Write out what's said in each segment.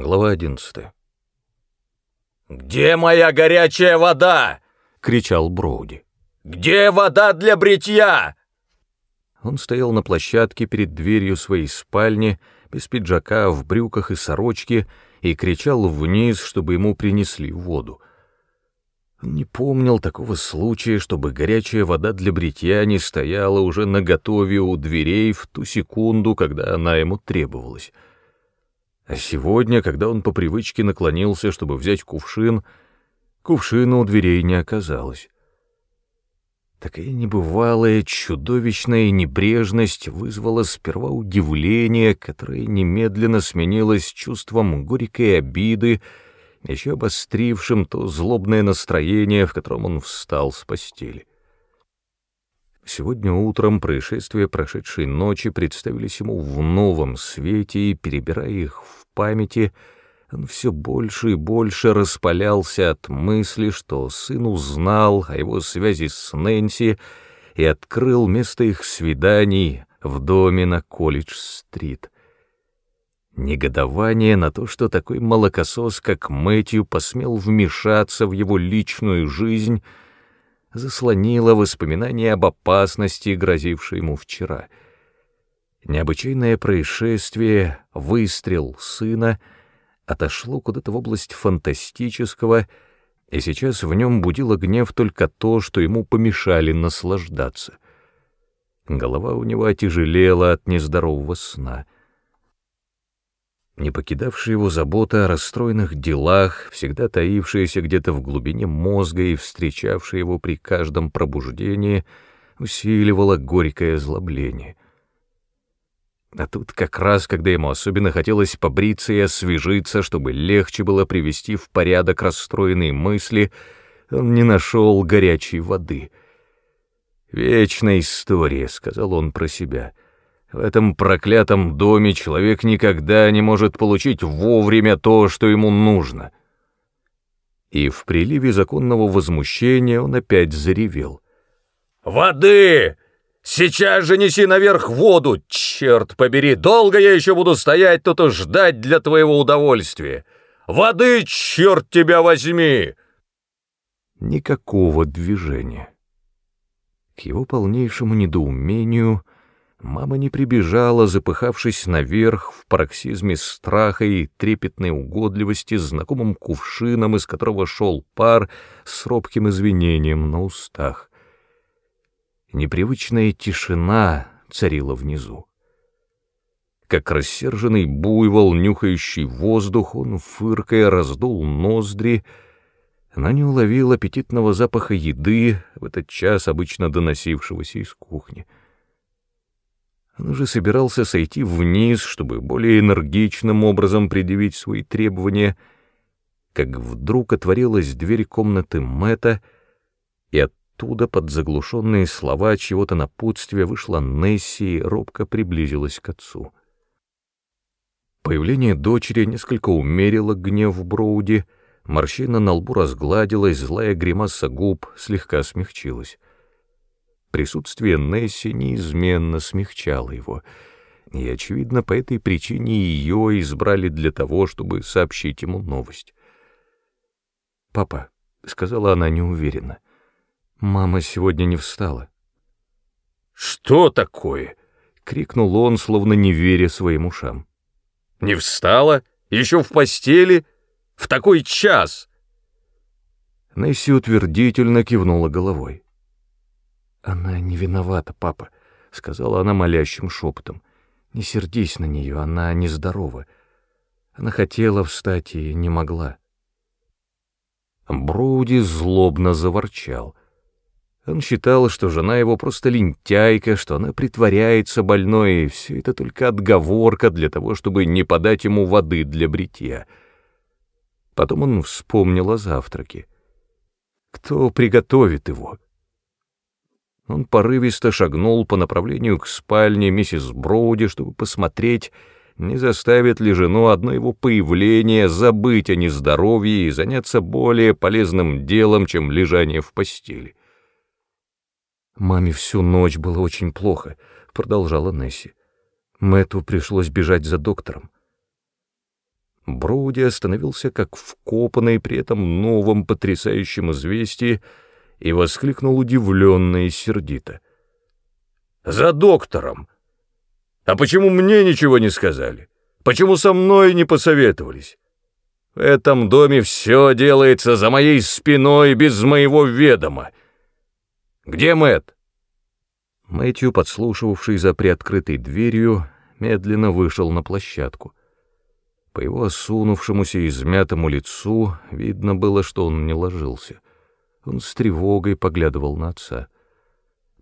Глава 11. «Где моя горячая вода?» — кричал Броуди. «Где вода для бритья?» Он стоял на площадке перед дверью своей спальни, без пиджака, в брюках и сорочке, и кричал вниз, чтобы ему принесли воду. Он не помнил такого случая, чтобы горячая вода для бритья не стояла уже наготове у дверей в ту секунду, когда она ему требовалась. А сегодня, когда он по привычке наклонился, чтобы взять кувшин, кувшина у дверей не оказалось. Такая небывалая, чудовищная небрежность вызвала сперва удивление, которое немедленно сменилось чувством горькой обиды, еще обострившим то злобное настроение, в котором он встал с постели. Сегодня утром происшествия прошедшей ночи представились ему в новом свете, и, перебирая их в памяти, он все больше и больше распалялся от мысли, что сын узнал о его связи с Нэнси и открыл место их свиданий в доме на Колледж-стрит. Негодование на то, что такой молокосос, как Мэтью, посмел вмешаться в его личную жизнь — заслонило воспоминания об опасности, грозившей ему вчера. Необычайное происшествие, выстрел сына, отошло куда-то в область фантастического, и сейчас в нем будило гнев только то, что ему помешали наслаждаться. Голова у него отяжелела от нездорового сна — не покидавшая его забота о расстроенных делах, всегда таившаяся где-то в глубине мозга и встречавшая его при каждом пробуждении, усиливала горькое озлобление. А тут как раз, когда ему особенно хотелось побриться и освежиться, чтобы легче было привести в порядок расстроенные мысли, он не нашел горячей воды. «Вечная история», — сказал он про себя — в этом проклятом доме человек никогда не может получить вовремя то, что ему нужно. И в приливе законного возмущения он опять заревел. «Воды! Сейчас же неси наверх воду! Черт побери, долго я еще буду стоять тут и ждать для твоего удовольствия! Воды, черт тебя возьми!» Никакого движения. К его полнейшему недоумению — Мама не прибежала, запыхавшись наверх в пароксизме страха и трепетной угодливости знакомым кувшином, из которого шел пар с робким извинением на устах. Непривычная тишина царила внизу. Как рассерженный буйвол, нюхающий воздух, он, фыркая, раздул ноздри, но не уловил аппетитного запаха еды в этот час, обычно доносившегося из кухни. — он уже собирался сойти вниз, чтобы более энергичным образом предъявить свои требования, как вдруг отворилась дверь комнаты Мэтта, и оттуда под заглушенные слова чего-то напутствия вышла Несси и робко приблизилась к отцу. Появление дочери несколько умерило гнев Броуди, морщина на лбу разгладилась, злая гримаса губ слегка смягчилась. Присутствие Несси неизменно смягчало его, и, очевидно, по этой причине ее избрали для того, чтобы сообщить ему новость. «Папа», — сказала она неуверенно, — «мама сегодня не встала». «Что такое?» — крикнул он, словно не веря своим ушам. «Не встала? Еще в постели? В такой час?» Несси утвердительно кивнула головой. «Она не виновата, папа», — сказала она молящим шепотом. «Не сердись на нее, она нездорова. Она хотела встать и не могла». Броуди злобно заворчал. Он считал, что жена его просто лентяйка, что она притворяется больной, и все это только отговорка для того, чтобы не подать ему воды для бритья. Потом он вспомнил о завтраке. Кто приготовит его? Он порывисто шагнул по направлению к спальне миссис Броуди, чтобы посмотреть, не заставит ли жену одно его появление забыть о нездоровье и заняться более полезным делом, чем лежание в постели. «Маме всю ночь было очень плохо», — продолжала Несси. Мэтту пришлось бежать за доктором. Броуди остановился как вкопанный при этом новом потрясающем известии и воскликнул удивленно и сердито. «За доктором! А почему мне ничего не сказали? Почему со мной не посоветовались? В этом доме все делается за моей спиной без моего ведома. Где Мэтт?» Мэтью, подслушивавший за приоткрытой дверью, медленно вышел на площадку. По его осунувшемуся и измятому лицу видно было, что он не ложился. Он с тревогой поглядывал на отца.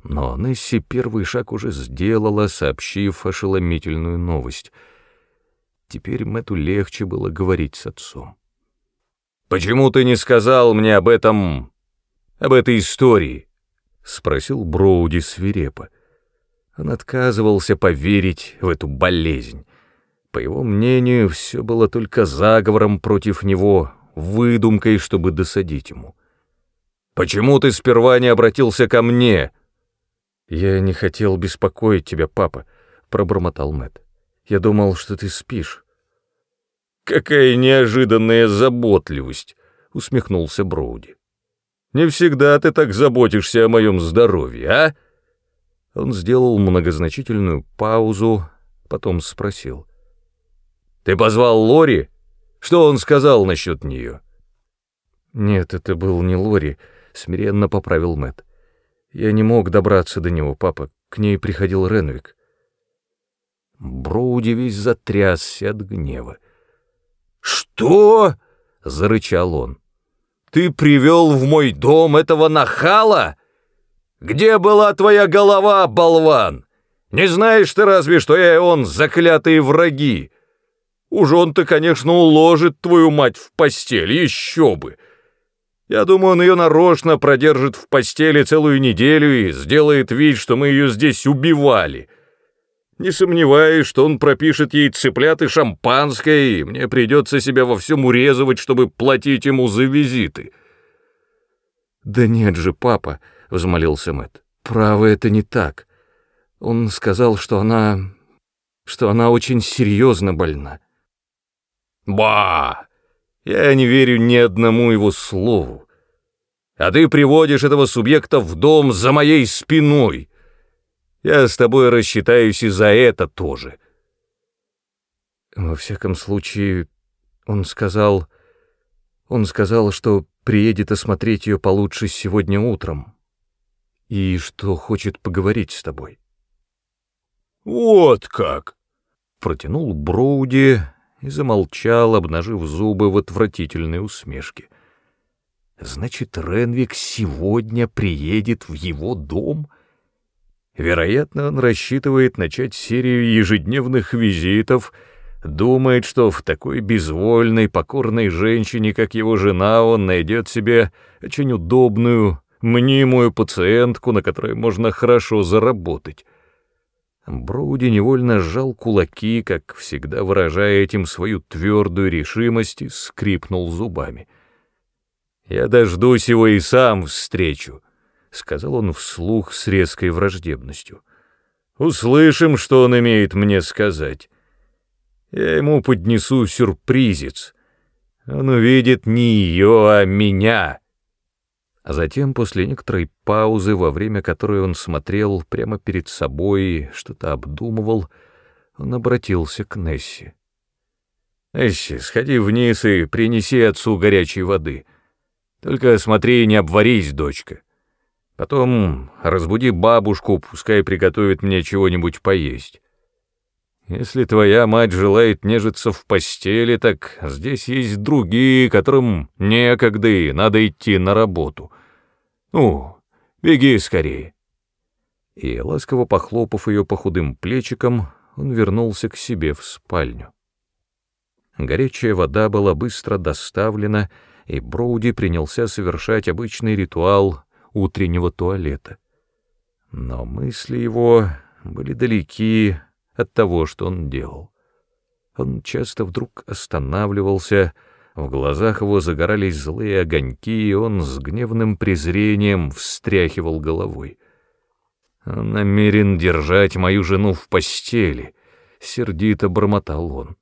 Но Несси первый шаг уже сделала, сообщив ошеломительную новость. Теперь Мэтту легче было говорить с отцом. «Почему ты не сказал мне об этом... об этой истории?» — спросил Броуди свирепо. Он отказывался поверить в эту болезнь. По его мнению, все было только заговором против него, выдумкой, чтобы досадить ему. «Почему ты сперва не обратился ко мне?» «Я не хотел беспокоить тебя, папа», — пробормотал Мэт. «Я думал, что ты спишь». «Какая неожиданная заботливость!» — усмехнулся Броуди. «Не всегда ты так заботишься о моем здоровье, а?» Он сделал многозначительную паузу, потом спросил. «Ты позвал Лори? Что он сказал насчет нее?» «Нет, это был не Лори», — смиренно поправил Мэт. «Я не мог добраться до него, папа. К ней приходил Ренвик». Броуди весь затрясся от гнева. «Что?» — зарычал он. «Ты привел в мой дом этого нахала?» Где была твоя голова, болван? Не знаешь ты разве, что я и он заклятые враги? Уж он-то, конечно, уложит твою мать в постель, еще бы. Я думаю, он ее нарочно продержит в постели целую неделю и сделает вид, что мы ее здесь убивали. Не сомневаюсь, что он пропишет ей цыплят и шампанское, и мне придется себя во всем урезывать, чтобы платить ему за визиты. Да нет же, папа, —— взмолился Мэт. «Право, это не так. Он сказал, что она... что она очень серьезно больна». «Ба! Я не верю ни одному его слову. А ты приводишь этого субъекта в дом за моей спиной. Я с тобой рассчитаюсь и за это тоже». Во всяком случае, он сказал... Он сказал, что приедет осмотреть ее получше сегодня утром и что хочет поговорить с тобой. «Вот как!» — протянул Броуди и замолчал, обнажив зубы в отвратительной усмешке. «Значит, Ренвик сегодня приедет в его дом?» Вероятно, он рассчитывает начать серию ежедневных визитов, думает, что в такой безвольной, покорной женщине, как его жена, он найдет себе очень удобную, мнимую пациентку, на которой можно хорошо заработать. Броуди невольно сжал кулаки, как всегда выражая этим свою твердую решимость, и скрипнул зубами. «Я дождусь его и сам встречу», — сказал он вслух с резкой враждебностью. «Услышим, что он имеет мне сказать. Я ему поднесу сюрпризец. Он увидит не ее, а меня». А затем, после некоторой паузы, во время которой он смотрел прямо перед собой, что-то обдумывал, он обратился к Несси. «Несси, сходи вниз и принеси отцу горячей воды. Только смотри, не обварись, дочка. Потом разбуди бабушку, пускай приготовит мне чего-нибудь поесть. Если твоя мать желает нежиться в постели, так здесь есть другие, которым некогда и надо идти на работу. Ну, беги скорее. И, ласково похлопав ее по худым плечикам, он вернулся к себе в спальню. Горячая вода была быстро доставлена, и Броуди принялся совершать обычный ритуал утреннего туалета. Но мысли его были далеки от того, что он делал. Он часто вдруг останавливался, в глазах его загорались злые огоньки, и он с гневным презрением встряхивал головой. «Он намерен держать мою жену в постели», — сердито бормотал он.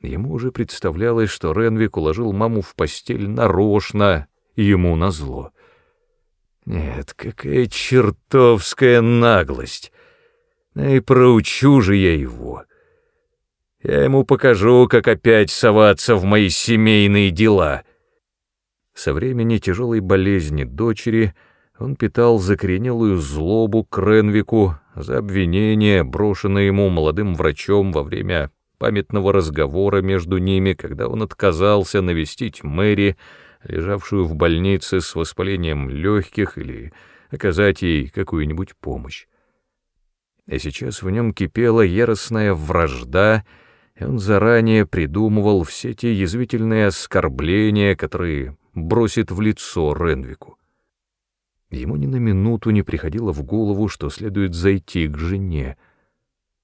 Ему уже представлялось, что Ренвик уложил маму в постель нарочно, ему назло. Нет, какая чертовская наглость! И проучу же я его. Я ему покажу, как опять соваться в мои семейные дела. Со времени тяжелой болезни дочери он питал закоренелую злобу к Ренвику за обвинение, брошенное ему молодым врачом во время памятного разговора между ними, когда он отказался навестить Мэри, лежавшую в больнице с воспалением легких, или оказать ей какую-нибудь помощь. И сейчас в нем кипела яростная вражда, и он заранее придумывал все те язвительные оскорбления, которые бросит в лицо Ренвику. Ему ни на минуту не приходило в голову, что следует зайти к жене.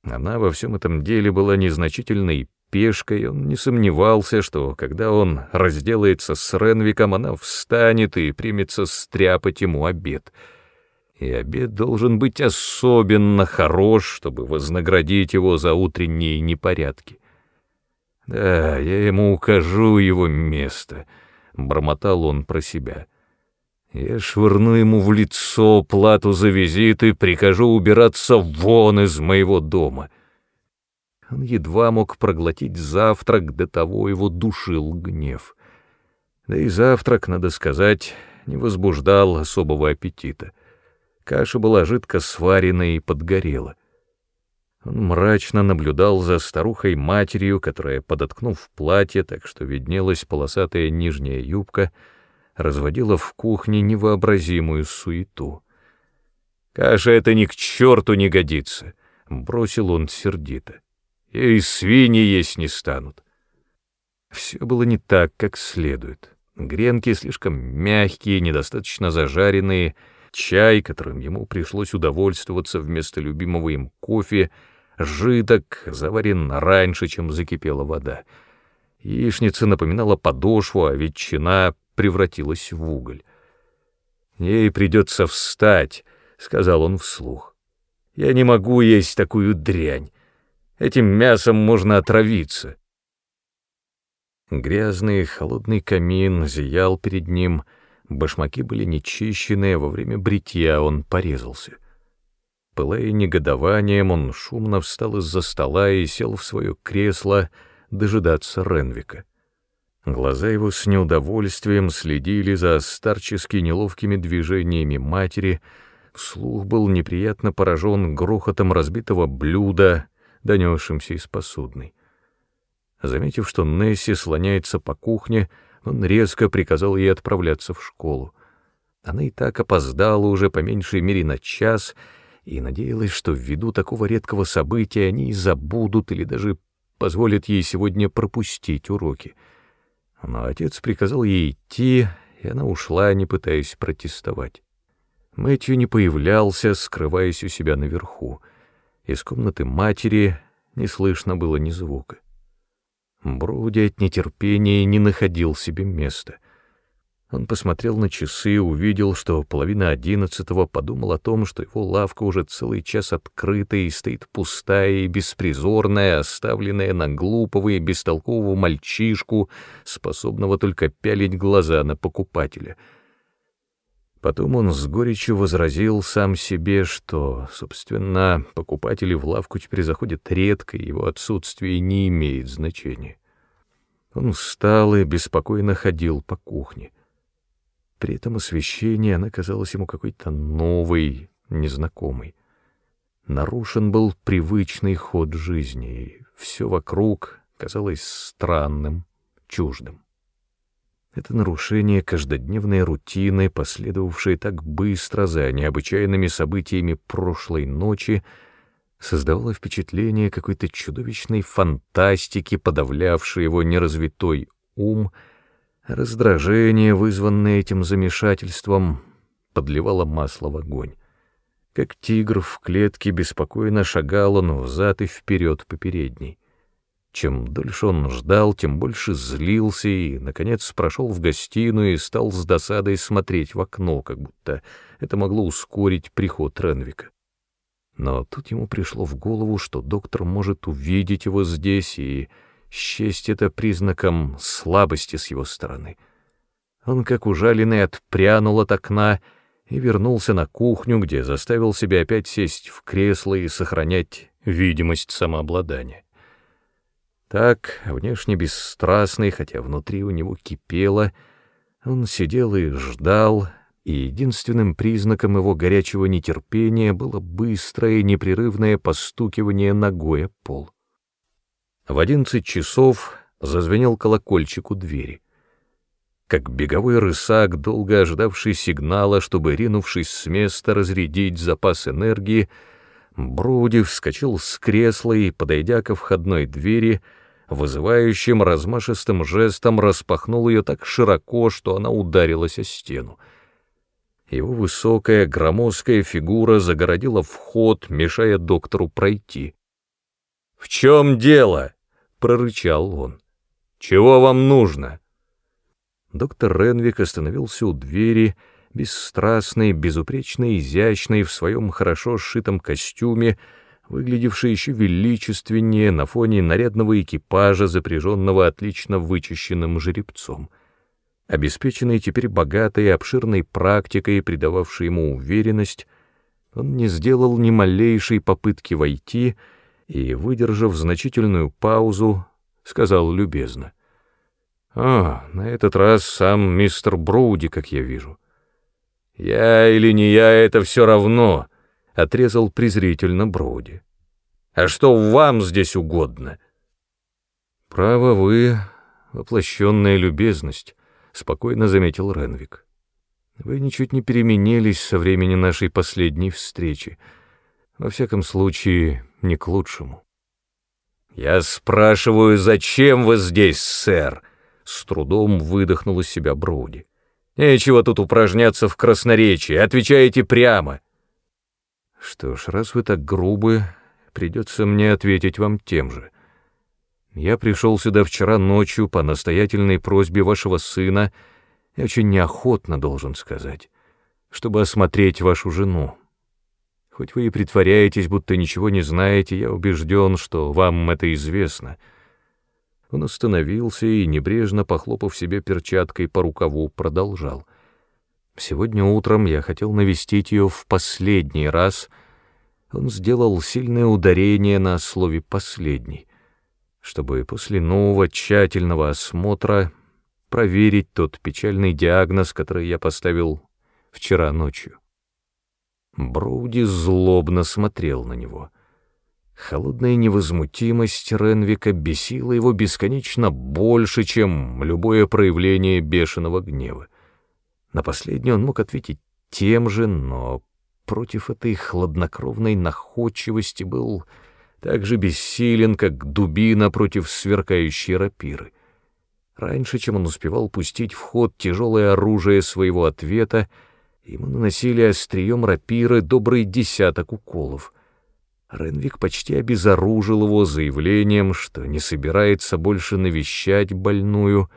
Она во всем этом деле была незначительной пешкой, он не сомневался, что когда он разделается с Ренвиком, она встанет и примется стряпать ему обед. И обед должен быть особенно хорош, чтобы вознаградить его за утренние непорядки. Да, я ему укажу его место, — бормотал он про себя. Я швырну ему в лицо плату за визит и прикажу убираться вон из моего дома. Он едва мог проглотить завтрак, до того его душил гнев. Да и завтрак, надо сказать, не возбуждал особого аппетита. Каша была жидко сварена и подгорела. Он мрачно наблюдал за старухой-матерью, которая, подоткнув платье, так что виднелась полосатая нижняя юбка, — разводила в кухне невообразимую суету. «Каша это ни к черту не годится», — бросил он сердито. «И свиньи есть не станут». Все было не так, как следует. Гренки слишком мягкие, недостаточно зажаренные, чай, которым ему пришлось удовольствоваться вместо любимого им кофе, жидок, заварен раньше, чем закипела вода. Яичница напоминала подошву, а ветчина превратилась в уголь. «Ей придется встать», — сказал он вслух. «Я не могу есть такую дрянь. Этим мясом можно отравиться». Грязный холодный камин зиял перед ним, башмаки были нечищенные, во время бритья он порезался. Пылая негодованием, он шумно встал из-за стола и сел в свое кресло дожидаться Ренвика. Глаза его с неудовольствием следили за старчески неловкими движениями матери, слух был неприятно поражен грохотом разбитого блюда, донесшимся из посудной. Заметив, что Несси слоняется по кухне, он резко приказал ей отправляться в школу. Она и так опоздала уже по меньшей мере на час и надеялась, что ввиду такого редкого события они и забудут или даже позволят ей сегодня пропустить уроки — но отец приказал ей идти, и она ушла, не пытаясь протестовать. Мэтью не появлялся, скрываясь у себя наверху. Из комнаты матери не слышно было ни звука. Броуди от нетерпения не находил себе места. Он посмотрел на часы, увидел, что половина одиннадцатого, подумал о том, что его лавка уже целый час открыта и стоит пустая и беспризорная, оставленная на глупого и бестолкового мальчишку, способного только пялить глаза на покупателя. Потом он с горечью возразил сам себе, что, собственно, покупатели в лавку теперь заходят редко, и его отсутствие не имеет значения. Он встал и беспокойно ходил по кухне. При этом освещении она казалась ему какой-то новой, незнакомой. Нарушен был привычный ход жизни, и все вокруг казалось странным, чуждым. Это нарушение каждодневной рутины, последовавшее так быстро за необычайными событиями прошлой ночи, создавало впечатление какой-то чудовищной фантастики, подавлявшей его неразвитой ум — Раздражение, вызванное этим замешательством, подливало масло в огонь. Как тигр в клетке беспокойно шагал он взад и вперед по передней. Чем дольше он ждал, тем больше злился и, наконец, прошел в гостиную и стал с досадой смотреть в окно, как будто это могло ускорить приход Ренвика. Но тут ему пришло в голову, что доктор может увидеть его здесь и счесть это признаком слабости с его стороны. Он, как ужаленный, отпрянул от окна и вернулся на кухню, где заставил себя опять сесть в кресло и сохранять видимость самообладания. Так, внешне бесстрастный, хотя внутри у него кипело, он сидел и ждал, и единственным признаком его горячего нетерпения было быстрое непрерывное постукивание ногой о пол. В одиннадцать часов зазвенел колокольчик у двери. Как беговой рысак, долго ожидавший сигнала, чтобы, ринувшись с места, разрядить запас энергии, Броуди вскочил с кресла и, подойдя ко входной двери, вызывающим размашистым жестом распахнул ее так широко, что она ударилась о стену. Его высокая громоздкая фигура загородила вход, мешая доктору пройти. «В чем дело?» — прорычал он. «Чего вам нужно?» Доктор Ренвик остановился у двери, бесстрастный, безупречно изящный, в своем хорошо сшитом костюме, выглядевший еще величественнее на фоне нарядного экипажа, запряженного отлично вычищенным жеребцом. Обеспеченный теперь богатой и обширной практикой, придававшей ему уверенность, он не сделал ни малейшей попытки войти — и, выдержав значительную паузу, сказал любезно. «А, на этот раз сам мистер Броуди, как я вижу». «Я или не я, это все равно», — отрезал презрительно Броуди. «А что вам здесь угодно?» «Право вы, воплощенная любезность», — спокойно заметил Ренвик. «Вы ничуть не переменились со времени нашей последней встречи. Во всяком случае, не к лучшему. «Я спрашиваю, зачем вы здесь, сэр?» С трудом выдохнул из себя Броуди. «Нечего тут упражняться в красноречии, отвечаете прямо». «Что ж, раз вы так грубы, придется мне ответить вам тем же. Я пришел сюда вчера ночью по настоятельной просьбе вашего сына, и очень неохотно, должен сказать, чтобы осмотреть вашу жену. Хоть вы и притворяетесь, будто ничего не знаете, я убежден, что вам это известно». Он остановился и, небрежно похлопав себе перчаткой по рукаву, продолжал. «Сегодня утром я хотел навестить ее в последний раз». Он сделал сильное ударение на слове «последний», чтобы после нового тщательного осмотра проверить тот печальный диагноз, который я поставил вчера ночью. Броуди злобно смотрел на него. Холодная невозмутимость Ренвика бесила его бесконечно больше, чем любое проявление бешеного гнева. На последнее он мог ответить тем же, но против этой хладнокровной находчивости был так же бессилен, как дубина против сверкающей рапиры. Раньше, чем он успевал пустить в ход тяжелое оружие своего ответа, Ему наносили острием рапиры добрый десяток уколов. Ренвик почти обезоружил его заявлением, что не собирается больше навещать больную,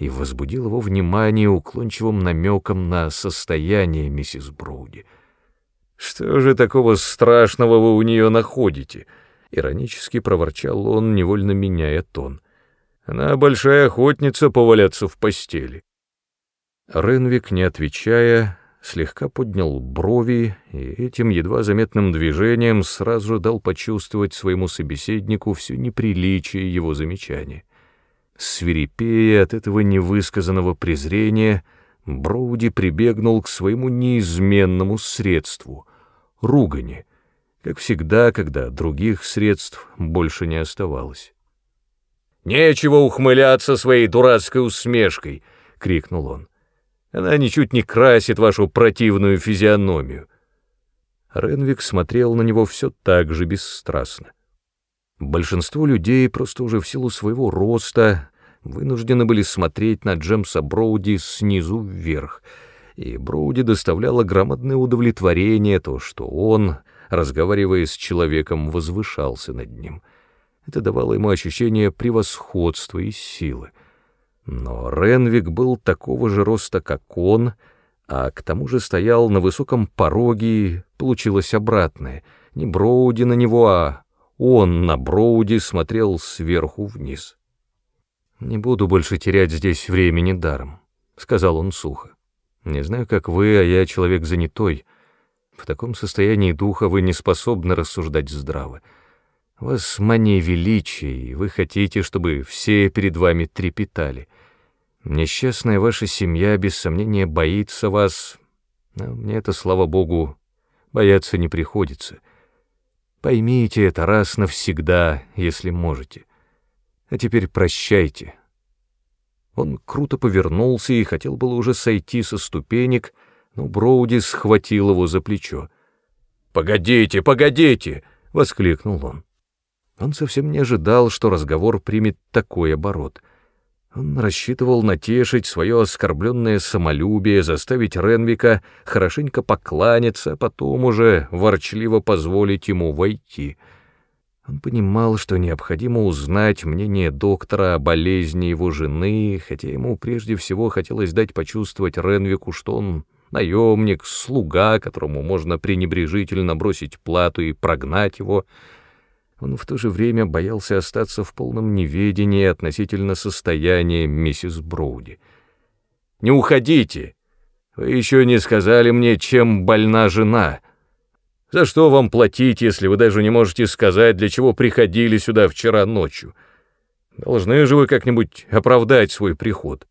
и возбудил его внимание уклончивым намеком на состояние миссис Броуди. «Что же такого страшного вы у нее находите?» — иронически проворчал он, невольно меняя тон. «Она большая охотница поваляться в постели». Ренвик, не отвечая, слегка поднял брови и этим едва заметным движением сразу дал почувствовать своему собеседнику все неприличие его замечания. Свирепея от этого невысказанного презрения, Броуди прибегнул к своему неизменному средству — ругани, как всегда, когда других средств больше не оставалось. «Нечего ухмыляться своей дурацкой усмешкой!» — крикнул он. Она ничуть не красит вашу противную физиономию. Ренвик смотрел на него все так же бесстрастно. Большинство людей просто уже в силу своего роста вынуждены были смотреть на Джемса Броуди снизу вверх, и Броуди доставляло громадное удовлетворение то, что он, разговаривая с человеком, возвышался над ним. Это давало ему ощущение превосходства и силы. Но Ренвик был такого же роста, как он, а к тому же стоял на высоком пороге, и получилось обратное. Не Броуди на него, а он на Броуди смотрел сверху вниз. «Не буду больше терять здесь времени даром», — сказал он сухо. «Не знаю, как вы, а я человек занятой. В таком состоянии духа вы не способны рассуждать здраво. Вас мания величия, и вы хотите, чтобы все перед вами трепетали. Несчастная ваша семья, без сомнения, боится вас, но мне это, слава богу, бояться не приходится. Поймите это раз навсегда, если можете. А теперь прощайте». Он круто повернулся и хотел было уже сойти со ступенек, но Броуди схватил его за плечо. «Погодите, погодите!» — воскликнул он. Он совсем не ожидал, что разговор примет такой оборот. Он рассчитывал натешить свое оскорбленное самолюбие, заставить Ренвика хорошенько покланяться, а потом уже ворчливо позволить ему войти — он понимал, что необходимо узнать мнение доктора о болезни его жены, хотя ему прежде всего хотелось дать почувствовать Ренвику, что он наемник, слуга, которому можно пренебрежительно бросить плату и прогнать его. Он в то же время боялся остаться в полном неведении относительно состояния миссис Броуди. «Не уходите! Вы еще не сказали мне, чем больна жена!» За что вам платить, если вы даже не можете сказать, для чего приходили сюда вчера ночью? Должны же вы как-нибудь оправдать свой приход.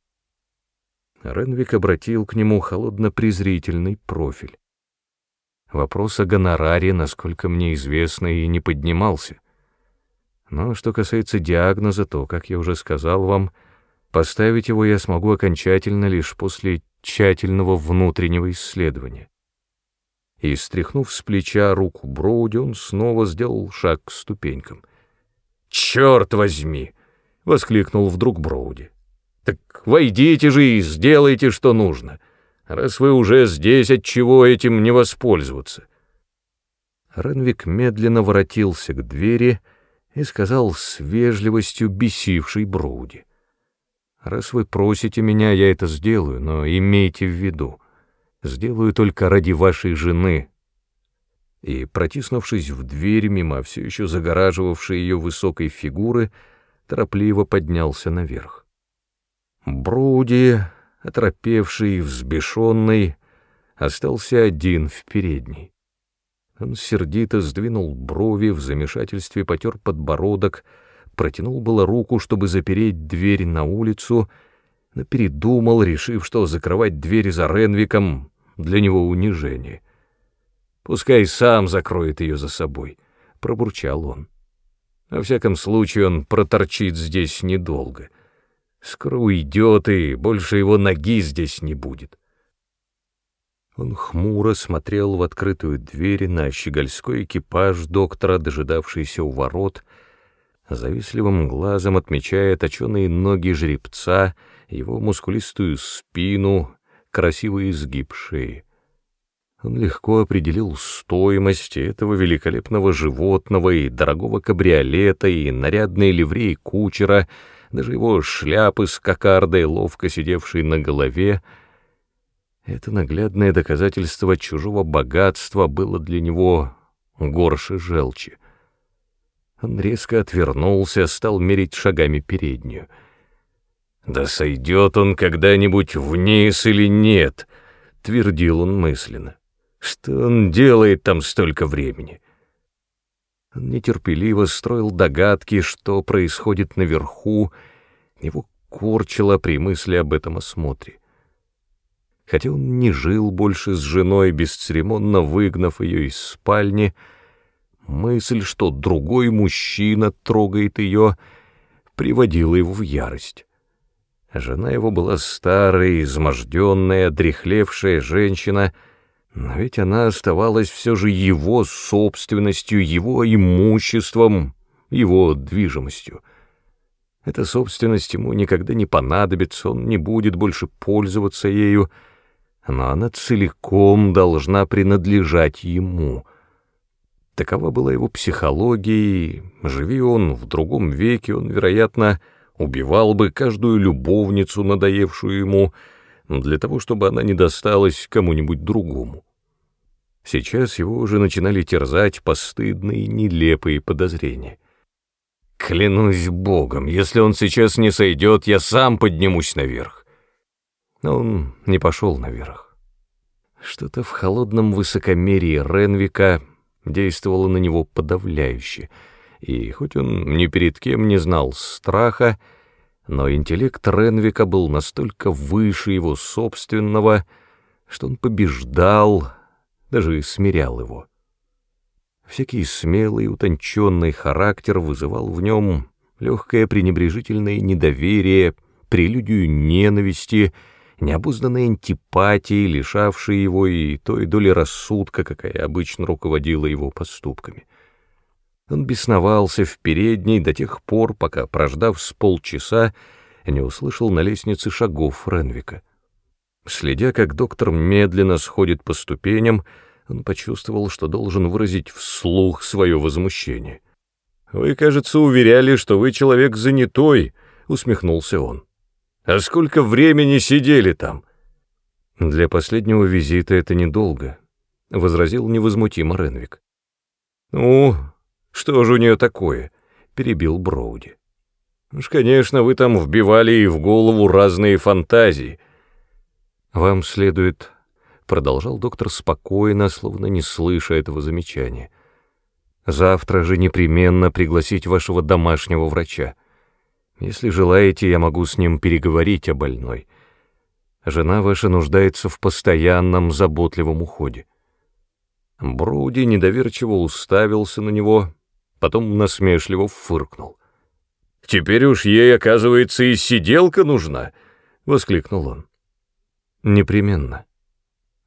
Ренвик обратил к нему холодно-презрительный профиль. Вопрос о гонораре, насколько мне известно, и не поднимался. Но что касается диагноза, то, как я уже сказал вам, поставить его я смогу окончательно лишь после тщательного внутреннего исследования и, стряхнув с плеча руку Броуди, он снова сделал шаг к ступенькам. «Черт возьми!» — воскликнул вдруг Броуди. «Так войдите же и сделайте, что нужно, раз вы уже здесь, отчего этим не воспользоваться?» Ренвик медленно воротился к двери и сказал с вежливостью бесившей Броуди. «Раз вы просите меня, я это сделаю, но имейте в виду, сделаю только ради вашей жены». И, протиснувшись в дверь мимо все еще загораживавшей ее высокой фигуры, торопливо поднялся наверх. Броуди, оторопевший и взбешенный, остался один в передней. Он сердито сдвинул брови, в замешательстве потер подбородок, протянул было руку, чтобы запереть дверь на улицу, но передумал, решив, что закрывать дверь за Ренвиком для него унижение. «Пускай сам закроет ее за собой», — пробурчал он. Во всяком случае, он проторчит здесь недолго. Скоро уйдет, и больше его ноги здесь не будет. Он хмуро смотрел в открытую дверь на щегольской экипаж доктора, дожидавшийся у ворот, завистливым глазом отмечая точеные ноги жеребца — его мускулистую спину, красивый изгиб шеи. Он легко определил стоимость этого великолепного животного и дорогого кабриолета, и нарядные ливреи кучера, даже его шляпы с кокардой, ловко сидевшей на голове. Это наглядное доказательство чужого богатства было для него горше желчи. Он резко отвернулся, стал мерить шагами переднюю — «Да сойдет он когда-нибудь вниз или нет?» — твердил он мысленно. «Что он делает там столько времени?» Он нетерпеливо строил догадки, что происходит наверху, его корчило при мысли об этом осмотре. Хотя он не жил больше с женой, бесцеремонно выгнав ее из спальни, мысль, что другой мужчина трогает ее, приводила его в ярость. Жена его была старая, изможденная, дряхлевшая женщина, но ведь она оставалась все же его собственностью, его имуществом, его движимостью. Эта собственность ему никогда не понадобится, он не будет больше пользоваться ею, но она целиком должна принадлежать ему. Такова была его психология, и, живи он в другом веке, он, вероятно, убивал бы каждую любовницу, надоевшую ему, для того, чтобы она не досталась кому-нибудь другому. Сейчас его уже начинали терзать постыдные, нелепые подозрения. Клянусь богом, если он сейчас не сойдет, я сам поднимусь наверх. Но он не пошел наверх. Что-то в холодном высокомерии Ренвика действовало на него подавляюще, и хоть он ни перед кем не знал страха, но интеллект Ренвика был настолько выше его собственного, что он побеждал, даже смирял его. Всякий смелый, утонченный характер вызывал в нем легкое пренебрежительное недоверие, прелюдию ненависти, необузданной антипатии, лишавшей его и той доли рассудка, какая обычно руководила его поступками. Он бесновался в передней до тех пор, пока, прождав с полчаса, не услышал на лестнице шагов Ренвика. Следя, как доктор медленно сходит по ступеням, он почувствовал, что должен выразить вслух свое возмущение. «Вы, кажется, уверяли, что вы человек занятой», — усмехнулся он. «А сколько времени сидели там?» «Для последнего визита это недолго», — возразил невозмутимо Ренвик. «Ну, что же у нее такое?» — перебил Броуди. «Уж, конечно, вы там вбивали ей в голову разные фантазии». «Вам следует продолжал доктор спокойно, словно не слыша этого замечания. Завтра же непременно пригласить вашего домашнего врача. Если желаете, я могу с ним переговорить о больной. Жена ваша нуждается в постоянном заботливом уходе. Броуди недоверчиво уставился на него, потом насмешливо фыркнул. «Теперь уж ей, оказывается, и сиделка нужна!» — воскликнул он. «Непременно.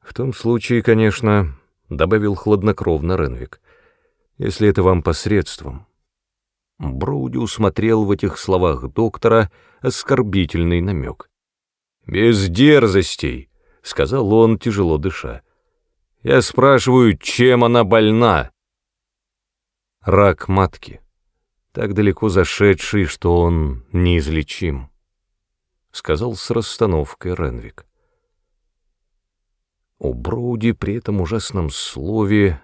В том случае, конечно, добавил хладнокровно Ренвик, если это вам посредством. Броуди усмотрел в этих словах доктора оскорбительный намек. «Без дерзостей», — сказал он, тяжело дыша. «Я спрашиваю, чем она больна?» «Рак матки, так далеко зашедший, что он неизлечим», — сказал с расстановкой Ренвик. У Броуди при этом ужасном слове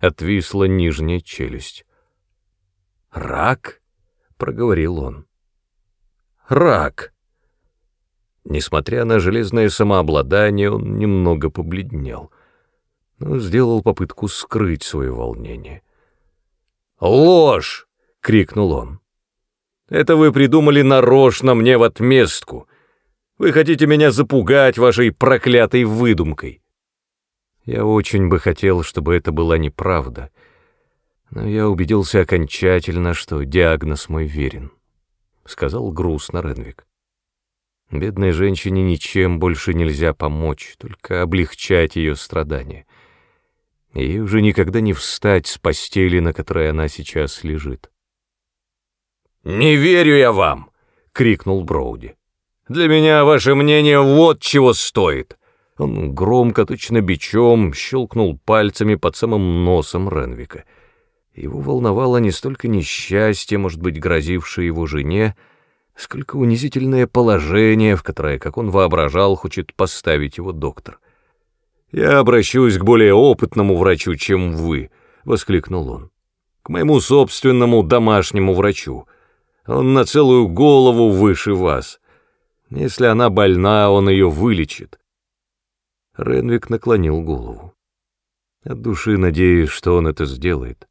отвисла нижняя челюсть. «Рак?» — проговорил он. «Рак!» Несмотря на железное самообладание, он немного побледнел, но сделал попытку скрыть свое волнение. «Ложь!» — крикнул он. «Это вы придумали нарочно мне в отместку. Вы хотите меня запугать вашей проклятой выдумкой. Я очень бы хотел, чтобы это была неправда, но я убедился окончательно, что диагноз мой верен, — сказал грустно Ренвик. Бедной женщине ничем больше нельзя помочь, только облегчать ее страдания. Ей уже никогда не встать с постели, на которой она сейчас лежит. «Не верю я вам!» — крикнул Броуди. «Для меня ваше мнение вот чего стоит!» Он громко, точно бичом, щелкнул пальцами под самым носом Ренвика. Его волновало не столько несчастье, может быть, грозившее его жене, сколько унизительное положение, в которое, как он воображал, хочет поставить его доктор. «Я обращусь к более опытному врачу, чем вы», — воскликнул он. «К моему собственному домашнему врачу. Он на целую голову выше вас. Если она больна, он ее вылечит. Ренвик наклонил голову. От души надеюсь, что он это сделает.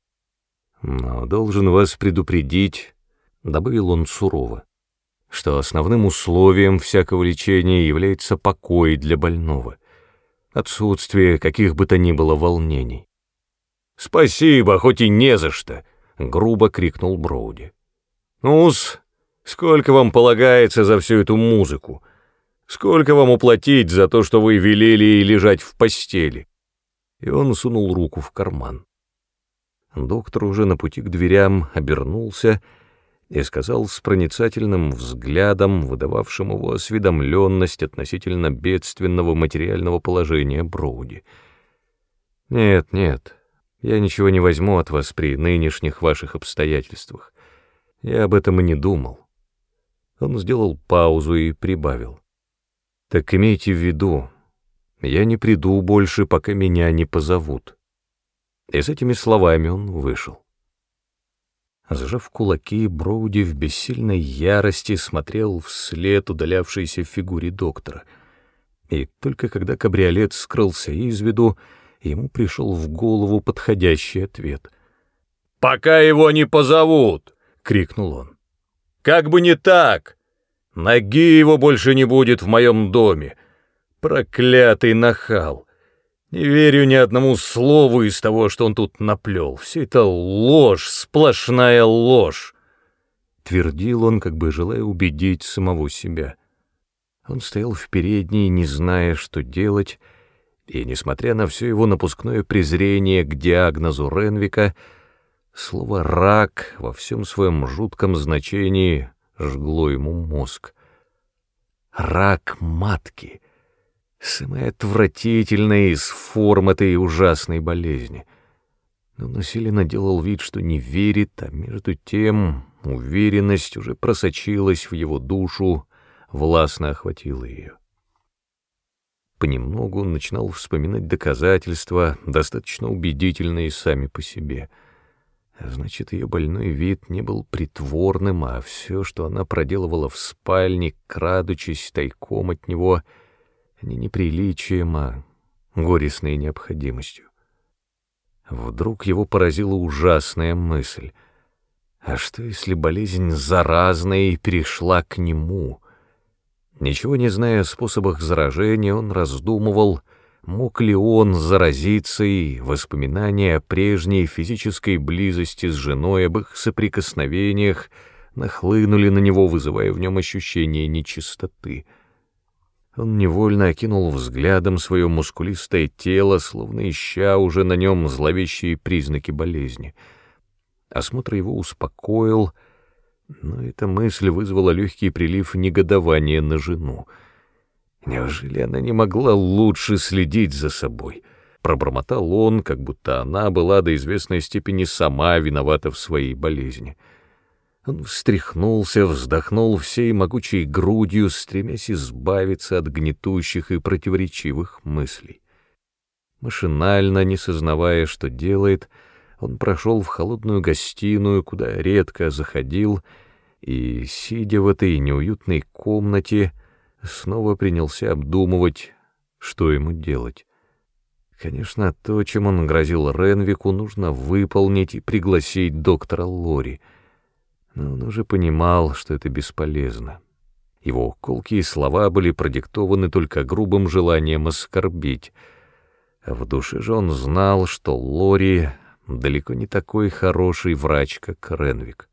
Но должен вас предупредить, — добавил он сурово, — что основным условием всякого лечения является покой для больного, отсутствие каких бы то ни было волнений. «Спасибо, хоть и не за что!» — грубо крикнул Броуди. «Ну-с, сколько вам полагается за всю эту музыку?» Сколько вам уплатить за то, что вы велели ей лежать в постели?» И он сунул руку в карман. Доктор уже на пути к дверям обернулся и сказал с проницательным взглядом, выдававшим его осведомленность относительно бедственного материального положения Броуди. «Нет, нет, я ничего не возьму от вас при нынешних ваших обстоятельствах. Я об этом и не думал». Он сделал паузу и прибавил. Так имейте в виду, я не приду больше, пока меня не позовут. И с этими словами он вышел. Сжав кулаки, Броуди в бессильной ярости смотрел вслед удалявшейся фигуре доктора. И только когда кабриолет скрылся из виду, ему пришел в голову подходящий ответ. «Пока его не позовут!» — крикнул он. «Как бы не так! Ноги его больше не будет в моем доме! Проклятый нахал! Не верю ни одному слову из того, что он тут наплел. Все это ложь, сплошная ложь!» Твердил он, как бы желая убедить самого себя. Он стоял в передней, не зная, что делать, и, несмотря на все его напускное презрение к диагнозу Ренвика, слово «рак» во всем своем жутком значении жгло ему мозг. Рак матки — самая отвратительная из форм этой ужасной болезни. Но Насилина делал вид, что не верит, а между тем уверенность уже просочилась в его душу, властно охватила ее. Понемногу он начинал вспоминать доказательства, достаточно убедительные сами по себе. Значит, ее больной вид не был притворным, а все, что она проделывала в спальне, крадучись тайком от него, не неприличием, а горестной необходимостью. Вдруг его поразила ужасная мысль. А что, если болезнь заразная и перешла к нему — Ничего не зная о способах заражения, он раздумывал, мог ли он заразиться, и воспоминания о прежней физической близости с женой, об их соприкосновениях, нахлынули на него, вызывая в нем ощущение нечистоты. Он невольно окинул взглядом свое мускулистое тело, словно ища уже на нем зловещие признаки болезни. Осмотр его успокоил — но эта мысль вызвала легкий прилив негодования на жену. Неужели она не могла лучше следить за собой? Пробормотал он, как будто она была до известной степени сама виновата в своей болезни. Он встряхнулся, вздохнул всей могучей грудью, стремясь избавиться от гнетущих и противоречивых мыслей. Машинально, не сознавая, что делает, — он прошел в холодную гостиную, куда редко заходил, и, сидя в этой неуютной комнате, снова принялся обдумывать, что ему делать. Конечно, то, чем он грозил Ренвику, нужно выполнить и пригласить доктора Лори. Но он уже понимал, что это бесполезно. Его колкие слова были продиктованы только грубым желанием оскорбить. В душе же он знал, что Лори далеко не такой хороший врач, как Ренвик.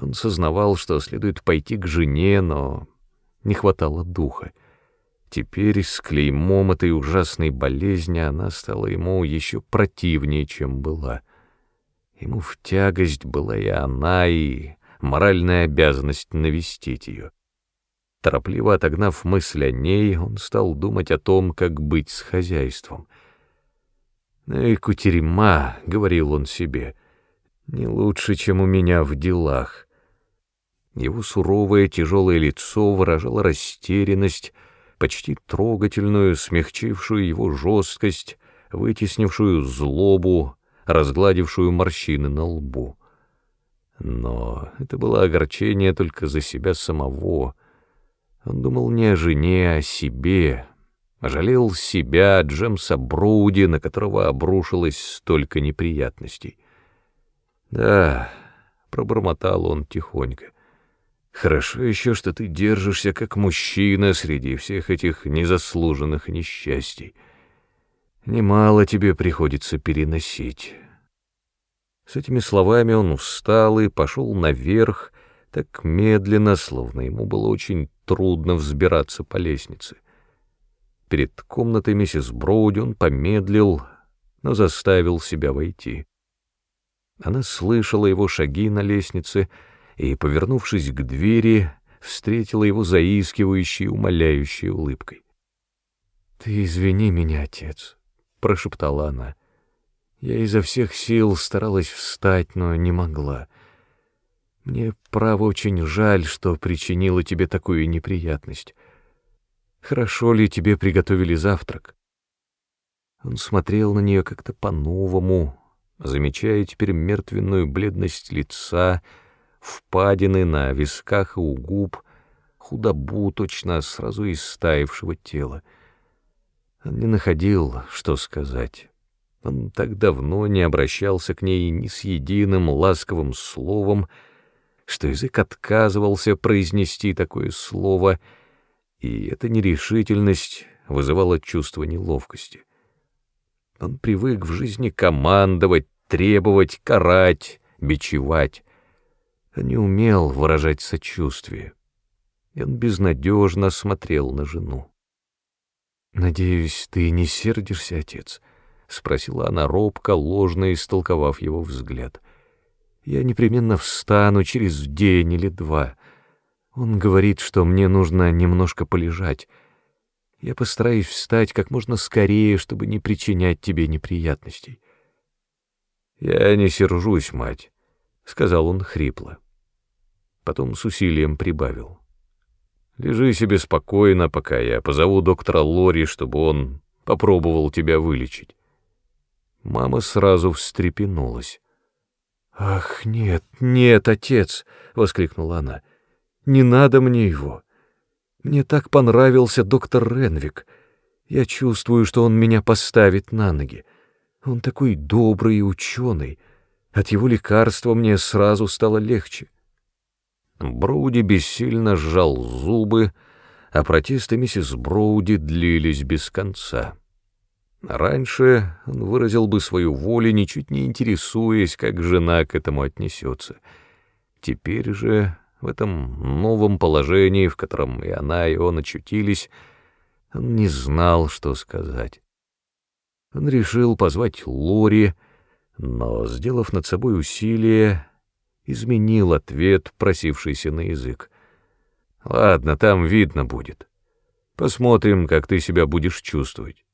Он сознавал, что следует пойти к жене, но не хватало духа. Теперь с клеймом этой ужасной болезни она стала ему еще противнее, чем была. Ему в тягость была и она, и моральная обязанность навестить ее. Торопливо отогнав мысль о ней, он стал думать о том, как быть с хозяйством — «Эй, кутерьма», — говорил он себе, — «не лучше, чем у меня в делах». Его суровое тяжелое лицо выражало растерянность, почти трогательную, смягчившую его жесткость, вытеснившую злобу, разгладившую морщины на лбу. Но это было огорчение только за себя самого. Он думал не о жене, а о себе, Жалел себя, Джемса Броуди, на которого обрушилось столько неприятностей. «Да», — пробормотал он тихонько, — «хорошо еще, что ты держишься как мужчина среди всех этих незаслуженных несчастий. Немало тебе приходится переносить». С этими словами он устал и пошел наверх, так медленно, словно ему было очень трудно взбираться по лестнице. Перед комнатой миссис Броуди он помедлил, но заставил себя войти. Она слышала его шаги на лестнице и, повернувшись к двери, встретила его заискивающей, умоляющей улыбкой. «Ты извини меня, отец», — прошептала она. «Я изо всех сил старалась встать, но не могла. Мне, право, очень жаль, что причинила тебе такую неприятность. Хорошо ли тебе приготовили завтрак? Он смотрел на нее как-то по-новому, замечая теперь мертвенную бледность лица, впадины на висках и у губ, худобу точно сразу истаившего тела. Он не находил, что сказать. Он так давно не обращался к ней ни с единым ласковым словом, что язык отказывался произнести такое слово, и эта нерешительность вызывала чувство неловкости. Он привык в жизни командовать, требовать, карать, бичевать, а не умел выражать сочувствие. И он безнадежно смотрел на жену. «Надеюсь, ты не сердишься, отец?» — спросила она робко, ложно истолковав его взгляд. «Я непременно встану через день или два. Он говорит, что мне нужно немножко полежать». Я постараюсь встать как можно скорее, чтобы не причинять тебе неприятностей. Я не сержусь, мать, — сказал он хрипло. Потом с усилием прибавил. Лежи себе спокойно, пока я позову доктора Лори, чтобы он попробовал тебя вылечить. Мама сразу встрепенулась. «Ах, нет, нет, отец!» — воскликнула она. «Не надо мне его!» Мне так понравился доктор Ренвик. Я чувствую, что он меня поставит на ноги. Он такой добрый и ученый. От его лекарства мне сразу стало легче. Броуди бессильно сжал зубы, а протесты миссис Броуди длились без конца. Раньше он выразил бы свою волю, ничуть не интересуясь, как жена к этому отнесется. Теперь же в этом новом положении, в котором и она, и он очутились, он не знал, что сказать. Он решил позвать Лори, но, сделав над собой усилие, изменил ответ, просившийся на язык. «Ладно, там видно будет. Посмотрим, как ты себя будешь чувствовать».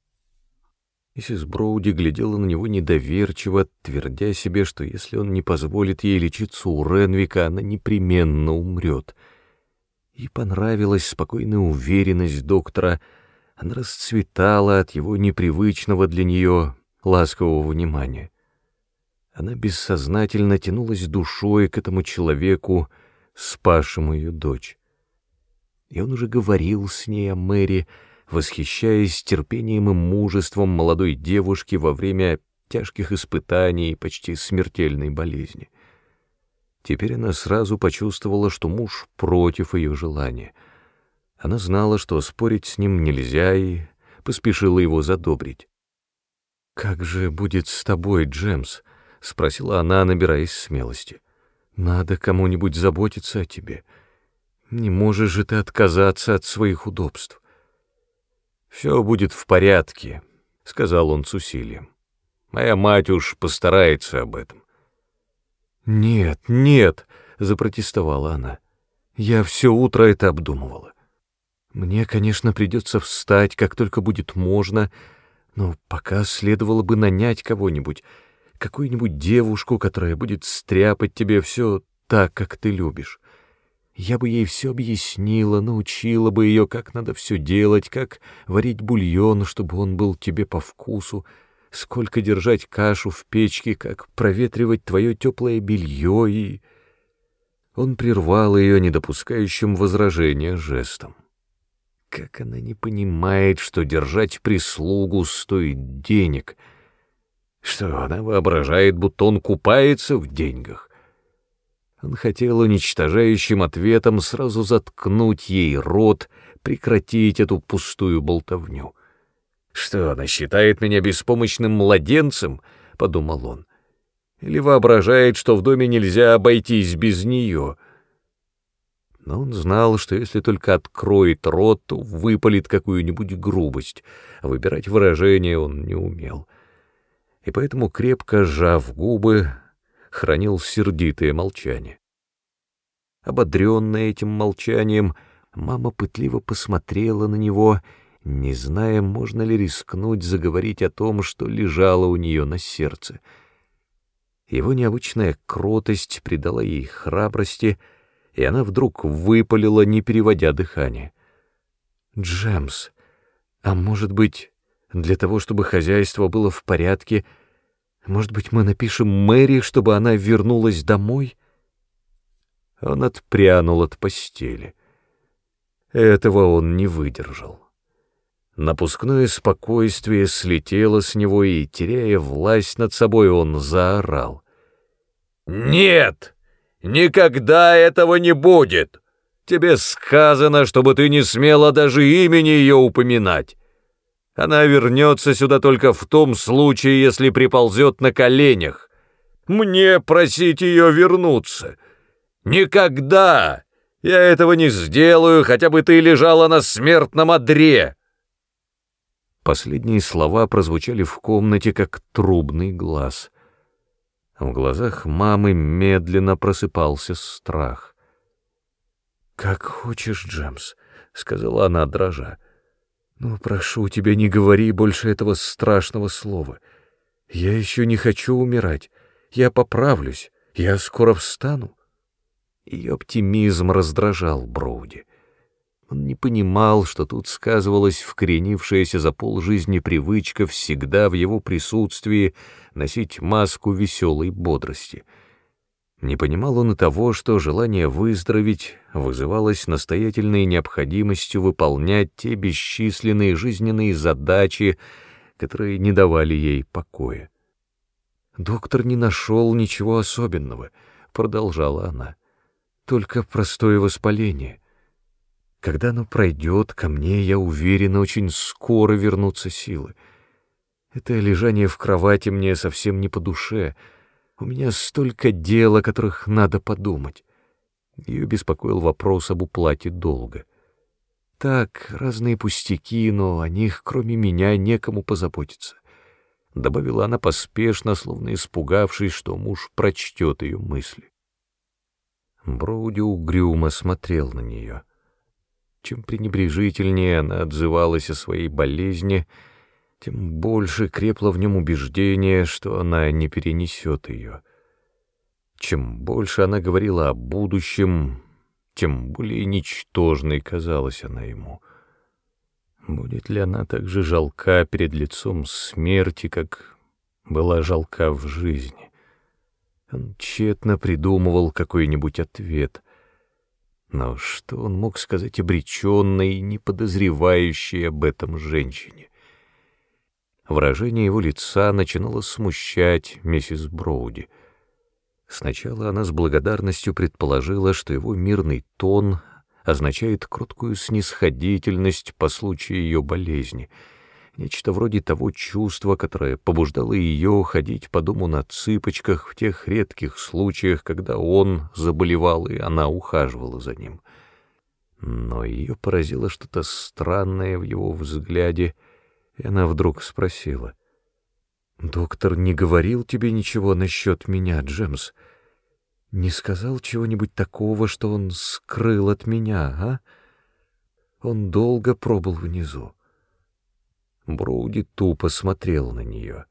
Миссис Броуди глядела на него недоверчиво, твердя себе, что если он не позволит ей лечиться у Ренвика, она непременно умрет. И понравилась спокойная уверенность доктора, она расцветала от его непривычного для нее ласкового внимания. Она бессознательно тянулась душой к этому человеку, спасшему ее дочь. И он уже говорил с ней о Мэри, восхищаясь терпением и мужеством молодой девушки во время тяжких испытаний и почти смертельной болезни. Теперь она сразу почувствовала, что муж против ее желания. Она знала, что спорить с ним нельзя, и поспешила его задобрить. «Как же будет с тобой, Джемс?» — спросила она, набираясь смелости. «Надо кому-нибудь заботиться о тебе. Не можешь же ты отказаться от своих удобств. «Все будет в порядке», — сказал он с усилием. «Моя мать уж постарается об этом». «Нет, нет», — запротестовала она. «Я все утро это обдумывала. Мне, конечно, придется встать, как только будет можно, но пока следовало бы нанять кого-нибудь, какую-нибудь девушку, которая будет стряпать тебе все так, как ты любишь. Я бы ей все объяснила, научила бы ее, как надо все делать, как варить бульон, чтобы он был тебе по вкусу, сколько держать кашу в печке, как проветривать твое теплое белье и... Он прервал ее недопускающим возражения жестом. Как она не понимает, что держать прислугу стоит денег, что она воображает, будто он купается в деньгах. Он хотел уничтожающим ответом сразу заткнуть ей рот, прекратить эту пустую болтовню. «Что, она считает меня беспомощным младенцем?» — подумал он. «Или воображает, что в доме нельзя обойтись без нее?» Но он знал, что если только откроет рот, то выпалит какую-нибудь грубость, выбирать выражение он не умел. И поэтому, крепко сжав губы, хранил сердитое молчание. Ободренная этим молчанием, мама пытливо посмотрела на него, не зная, можно ли рискнуть заговорить о том, что лежало у нее на сердце. Его необычная кротость придала ей храбрости, и она вдруг выпалила, не переводя дыхание. «Джемс, а может быть, для того, чтобы хозяйство было в порядке, — Может быть, мы напишем Мэри, чтобы она вернулась домой?» Он отпрянул от постели. Этого он не выдержал. Напускное спокойствие слетело с него, и, теряя власть над собой, он заорал. «Нет! Никогда этого не будет! Тебе сказано, чтобы ты не смела даже имени ее упоминать. Она вернется сюда только в том случае, если приползет на коленях. Мне просить ее вернуться. Никогда! Я этого не сделаю, хотя бы ты лежала на смертном одре!» Последние слова прозвучали в комнате, как трубный глаз. В глазах мамы медленно просыпался страх. «Как хочешь, Джемс», — сказала она, дрожа. «Ну, прошу тебя, не говори больше этого страшного слова. Я еще не хочу умирать. Я поправлюсь. Я скоро встану». Ее оптимизм раздражал Броуди. Он не понимал, что тут сказывалась вкоренившаяся за полжизни привычка всегда в его присутствии носить маску веселой бодрости. Не понимал он и того, что желание выздороветь вызывалось настоятельной необходимостью выполнять те бесчисленные жизненные задачи, которые не давали ей покоя. «Доктор не нашел ничего особенного», — продолжала она, — «только простое воспаление». Когда оно пройдет, ко мне, я уверена, очень скоро вернутся силы. Это лежание в кровати мне совсем не по душе. У меня столько дел, о которых надо подумать. Ее беспокоил вопрос об уплате долга. Так, разные пустяки, но о них, кроме меня, некому позаботиться. Добавила она поспешно, словно испугавшись, что муж прочтет ее мысли. Броуди угрюмо смотрел на нее. Чем пренебрежительнее она отзывалась о своей болезни, тем больше крепло в нем убеждение, что она не перенесет ее. Чем больше она говорила о будущем, тем более ничтожной казалась она ему. Будет ли она так же жалка перед лицом смерти, как была жалка в жизни? Он тщетно придумывал какой-нибудь ответ, но что он мог сказать обреченной, не подозревающей об этом женщине? Выражение его лица начинало смущать миссис Броуди. Сначала она с благодарностью предположила, что его мирный тон означает кроткую снисходительность по случаю ее болезни — нечто вроде того чувства, которое побуждало ее ходить по дому на цыпочках в тех редких случаях, когда он заболевал, и она ухаживала за ним. Но ее поразило что-то странное в его взгляде, и она вдруг спросила. «Доктор не говорил тебе ничего насчет меня, Джемс? Не сказал чего-нибудь такого, что он скрыл от меня, а? Он долго пробыл внизу. Броуди тупо смотрел на нее.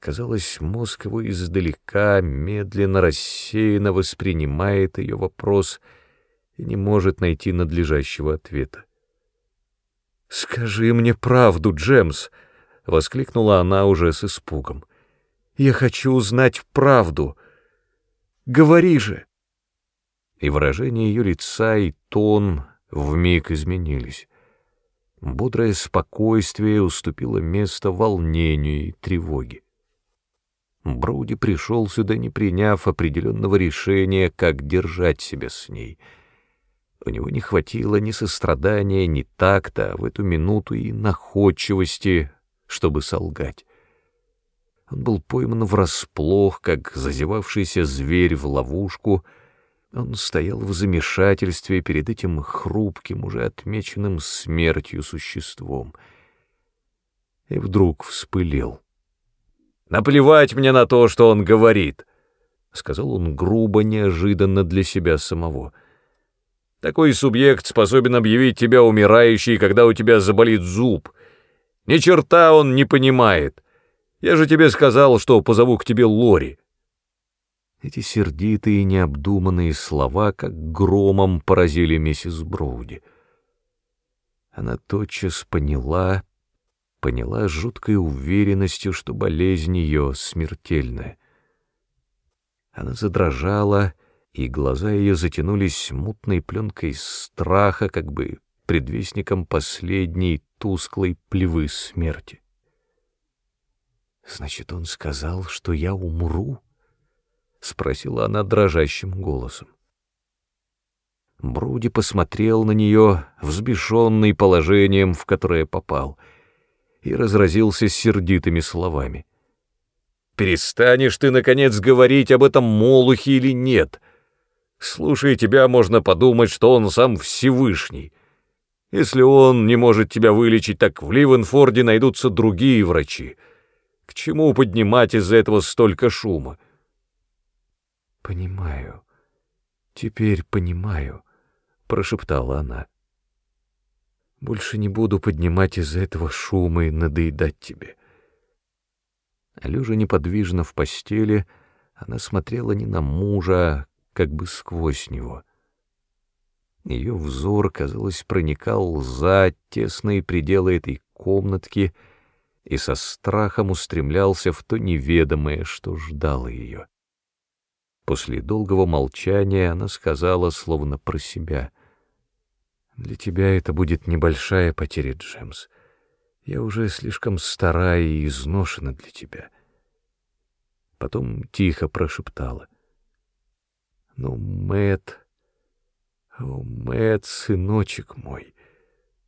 Казалось, мозг его издалека, медленно, рассеянно воспринимает ее вопрос и не может найти надлежащего ответа. «Скажи мне правду, Джемс!» — воскликнула она уже с испугом. «Я хочу узнать правду! Говори же!» И выражение ее лица и тон вмиг изменились. Бодрое спокойствие уступило место волнению и тревоге. Броуди пришел сюда, не приняв определенного решения, как держать себя с ней. У него не хватило ни сострадания, ни такта, в эту минуту и находчивости, чтобы солгать. Он был пойман врасплох, как зазевавшийся зверь в ловушку — он стоял в замешательстве перед этим хрупким, уже отмеченным смертью существом. И вдруг вспылил. «Наплевать мне на то, что он говорит!» — сказал он грубо, неожиданно для себя самого. «Такой субъект способен объявить тебя умирающей, когда у тебя заболит зуб. Ни черта он не понимает. Я же тебе сказал, что позову к тебе Лори». Эти сердитые необдуманные слова как громом поразили миссис Броуди. Она тотчас поняла, поняла с жуткой уверенностью, что болезнь ее смертельная. Она задрожала, и глаза ее затянулись мутной пленкой страха, как бы предвестником последней тусклой плевы смерти. «Значит, он сказал, что я умру?» — спросила она дрожащим голосом. Бруди посмотрел на нее, взбешенный положением, в которое попал, и разразился сердитыми словами. «Перестанешь ты, наконец, говорить об этом Молухе или нет? Слушай, тебя можно подумать, что он сам Всевышний. Если он не может тебя вылечить, так в Ливенфорде найдутся другие врачи. К чему поднимать из-за этого столько шума?» «Понимаю. Теперь понимаю», — прошептала она. «Больше не буду поднимать из-за этого шума и надоедать тебе». Лежа неподвижно в постели, она смотрела не на мужа, как бы сквозь него. Ее взор, казалось, проникал за тесные пределы этой комнатки и со страхом устремлялся в то неведомое, что ждало ее. После долгого молчания она сказала, словно про себя. «Для тебя это будет небольшая потеря, Джемс. Я уже слишком стара и изношена для тебя». Потом тихо прошептала. «Ну, Мэтт, о, Мэтт, сыночек мой,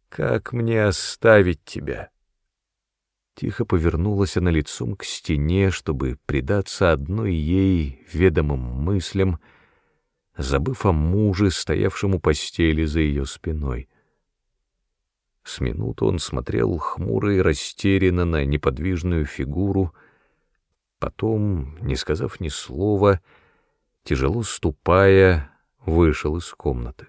как мне оставить тебя?» Тихо повернулась она лицом к стене, чтобы предаться одной ей ведомым мыслям, забыв о муже, стоявшем у постели за ее спиной. С минуту он смотрел хмуро и растерянно на неподвижную фигуру, потом, не сказав ни слова, тяжело ступая, вышел из комнаты.